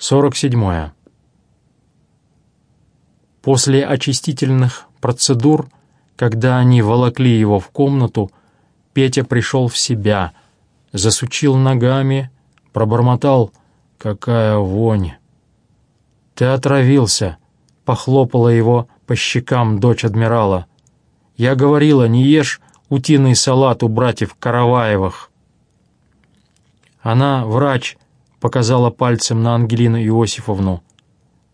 47. После очистительных процедур, когда они волокли его в комнату, Петя пришел в себя, засучил ногами, пробормотал «Какая вонь!» «Ты отравился!» — похлопала его по щекам дочь адмирала. «Я говорила, не ешь утиный салат у братьев Караваевых». Она, врач, показала пальцем на Ангелину Иосифовну.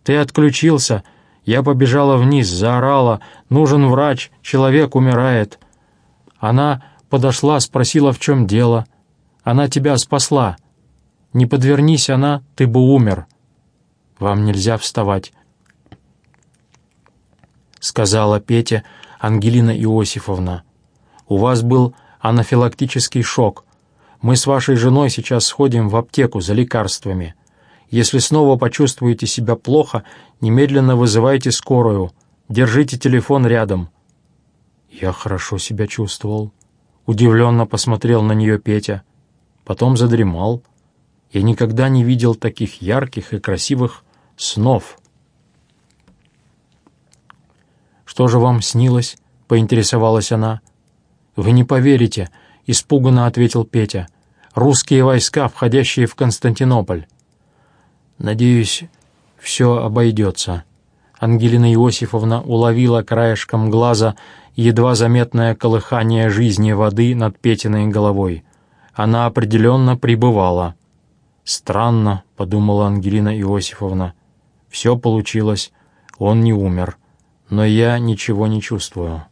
«Ты отключился!» Я побежала вниз, заорала. «Нужен врач! Человек умирает!» Она подошла, спросила, в чем дело. Она тебя спасла. Не подвернись она, ты бы умер. Вам нельзя вставать, — сказала Петя Ангелина Иосифовна. У вас был анафилактический шок. Мы с вашей женой сейчас сходим в аптеку за лекарствами. Если снова почувствуете себя плохо, немедленно вызывайте скорую. Держите телефон рядом». Я хорошо себя чувствовал. Удивленно посмотрел на нее Петя. Потом задремал. Я никогда не видел таких ярких и красивых снов. «Что же вам снилось?» — поинтересовалась она. «Вы не поверите», — испуганно ответил Петя. «Русские войска, входящие в Константинополь». «Надеюсь, все обойдется». Ангелина Иосифовна уловила краешком глаза едва заметное колыхание жизни воды над Петиной головой. Она определенно пребывала. «Странно», — подумала Ангелина Иосифовна. «Все получилось, он не умер, но я ничего не чувствую».